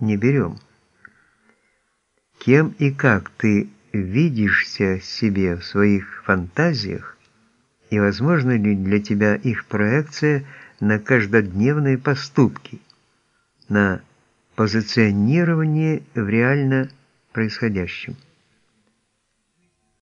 не берем. Кем и как ты видишься себе в своих фантазиях, и возможно ли для тебя их проекция на каждодневные поступки, на позиционирование в реально происходящем.